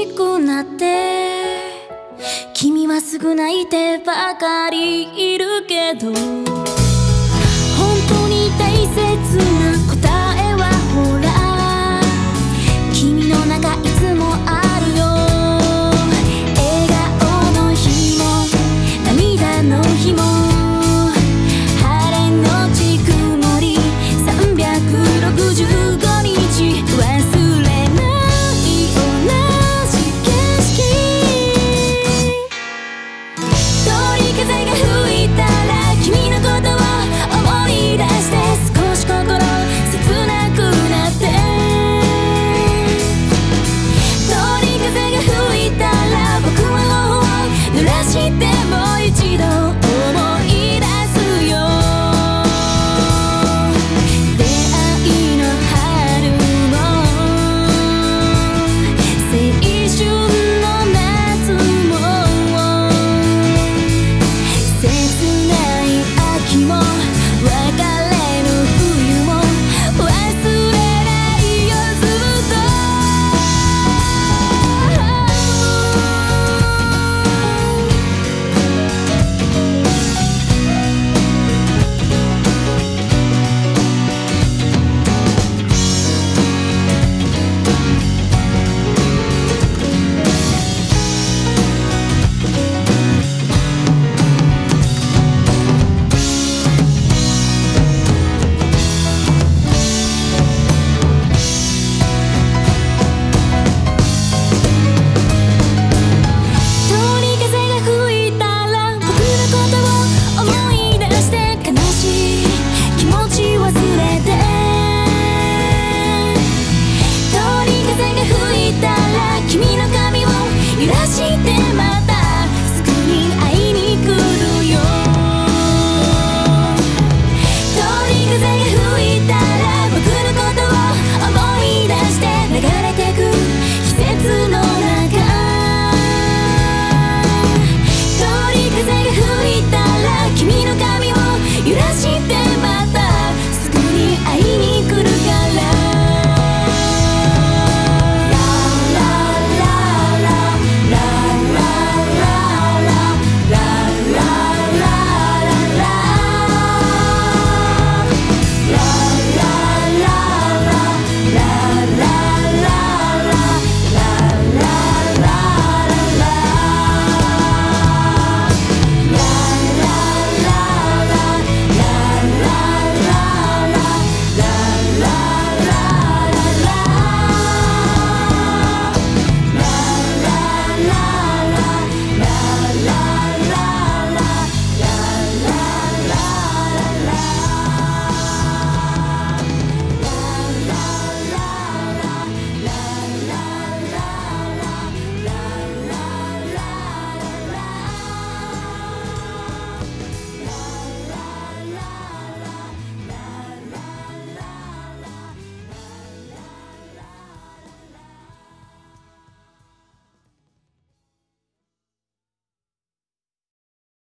しくなって。君はすぐ泣いてばかりいるけど。本当に大切な答えはほら。君の中いつもあるよ。笑顔の日も涙の日も。